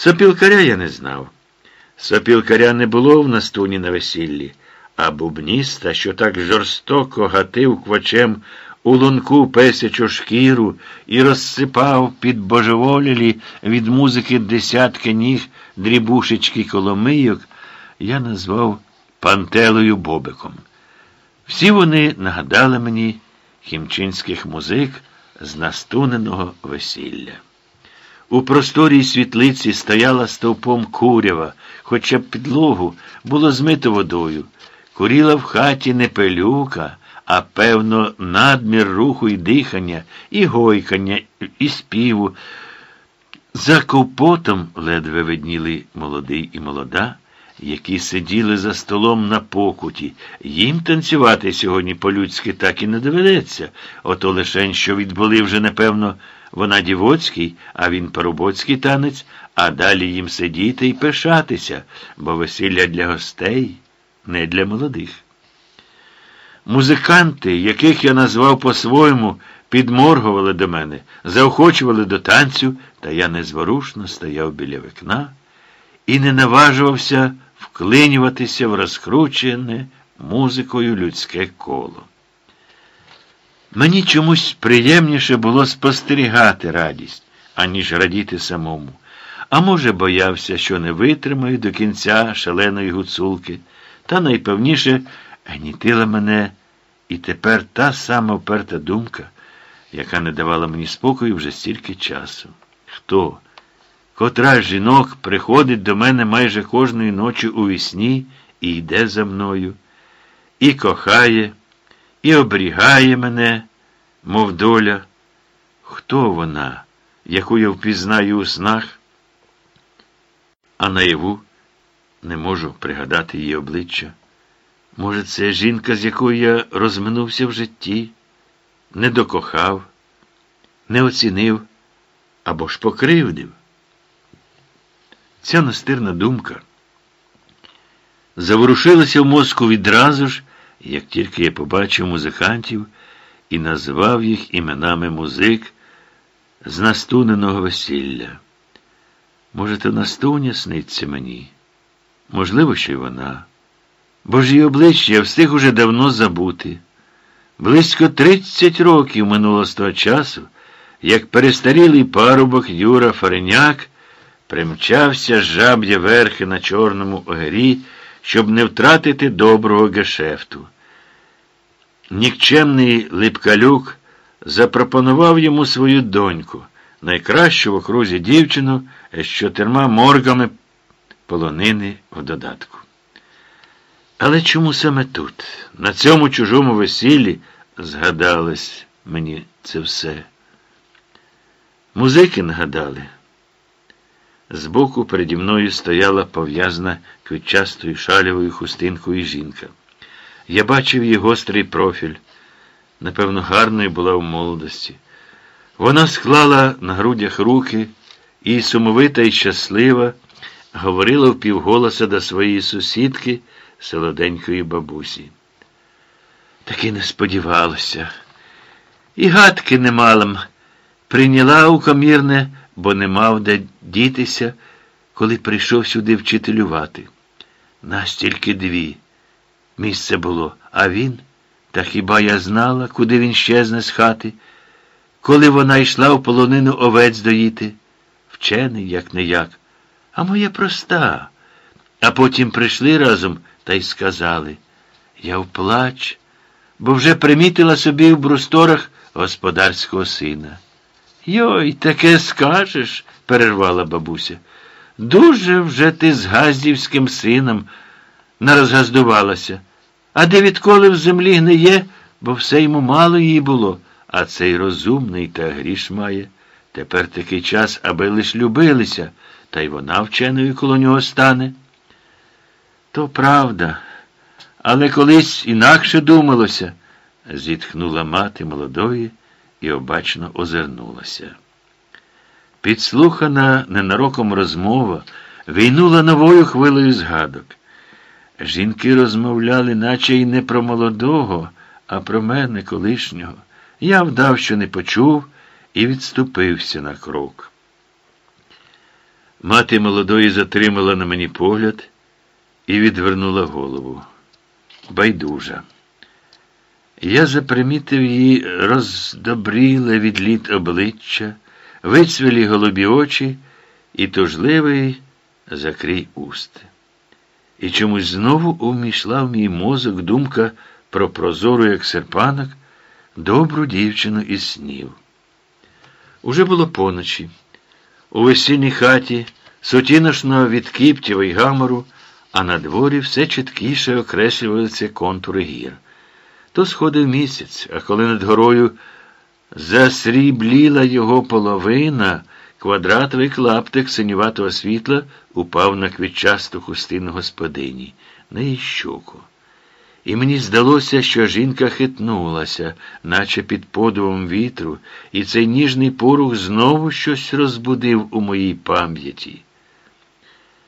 Сопілкаря я не знав. Сопілкаря не було в настуні на весіллі, а бубніста, що так жорстоко гатив квачем у лунку песячу шкіру і розсипав під божеволілі від музики десятки ніг дрібушечки коломийок, я назвав Пантелою Бобиком. Всі вони нагадали мені хімчинських музик з настуненого весілля. У просторій світлиці стояла стовпом курява, хоча б підлогу було змито водою. Куріла в хаті не пелюка, а певно, надмір руху і дихання, і гойкання, і співу. За ковпотом ледве видніли молодий і молода, які сиділи за столом на покуті. Їм танцювати сьогодні по-людськи так і не доведеться, ото лишень, що відбули вже, напевно, вона дівоцький, а він парубоцький танець, а далі їм сидіти і пишатися, бо весілля для гостей, не для молодих. Музиканти, яких я назвав по-своєму, підморгували до мене, заохочували до танцю, та я незворушно стояв біля вікна і не наважувався вклинюватися в розкручене музикою людське коло. Мені чомусь приємніше було спостерігати радість, аніж радіти самому. А може, боявся, що не витримаю до кінця шаленої гуцулки, та найпевніше гнітила мене і тепер та сама вперта думка, яка не давала мені спокою вже стільки часу. Хто? Котра з жінок приходить до мене майже кожної ночі у вісні і йде за мною, і кохає, і оберігає мене, мов доля. Хто вона, яку я впізнаю у снах, а наяву не можу пригадати її обличчя. Може, це жінка, з якою я розминувся в житті, не докохав, не оцінив або ж покривдив. Ця настирна думка заворушилася в мозку відразу ж, як тільки я побачив музикантів і назвав їх іменами музик з настуненого весілля. Може, то настуня сниться мені? Можливо, що й вона. Бо ж її обличчя я встиг уже давно забути. Близько тридцять років минуло з того часу, як перестарілий парубок Юра Фареняк примчався з жаб'я верхи на чорному огері, щоб не втратити доброго гешефту. Нікчемний Липкалюк запропонував йому свою доньку, найкращу в окрузі дівчину з чотирма моргами полонини в додатку. Але чому саме тут, на цьому чужому весіллі, згадалось мені це все? Музики нагадали. Збоку переді мною стояла пов'язана квітчастою шалівою хустинкою жінка. Я бачив її гострий профіль. Напевно, гарною була в молодості. Вона склала на грудях руки і, сумовита і щаслива, говорила впівголоса до своєї сусідки, солоденької бабусі. Таки не сподівалася. І гадки не малим. Прийняла у комірне бо не мав де дітися, коли прийшов сюди вчителювати. Нас тільки дві. Місце було, а він, та хіба я знала, куди він щезне з хати, коли вона йшла в полонину овець доїти? Вчений, як не як. А моя проста. А потім прийшли разом та й сказали я вплач, бо вже примітила собі в брусторах господарського сина. Йой, таке скажеш, перервала бабуся. Дуже вже ти з газдівським сином нарозгаздувалася. А де відколи в землі гниє, бо все йому мало її було, а цей розумний та гріш має. Тепер такий час, аби лиш любилися, та й вона вченою коло нього стане. То правда, але колись інакше думалося, зітхнула мати молодої і обачно озирнулася. Підслухана ненароком розмова війнула новою хвилею згадок. Жінки розмовляли, наче й не про молодого, а про мене колишнього. Я вдав, що не почув, і відступився на крок. Мати молодої затримала на мені погляд і відвернула голову. Байдужа. Я запримітив її роздобріле від літ обличчя, вицвілі голубі очі і тужливий закрій уст. І чомусь знову увійшла в мій мозок думка про прозору, як серпанок, добру дівчину із снів. Уже було поночі. У весільній хаті, сутіношного від кіптєва й гамору, а на дворі все чіткіше окреслювалися контури гір. То сходив місяць, а коли над горою засрібліла його половина, квадратовий клаптик синюватого світла упав на квітчасту хустину господині, на її щоку. І мені здалося, що жінка хитнулася, наче під подувом вітру, і цей ніжний порух знову щось розбудив у моїй пам'яті.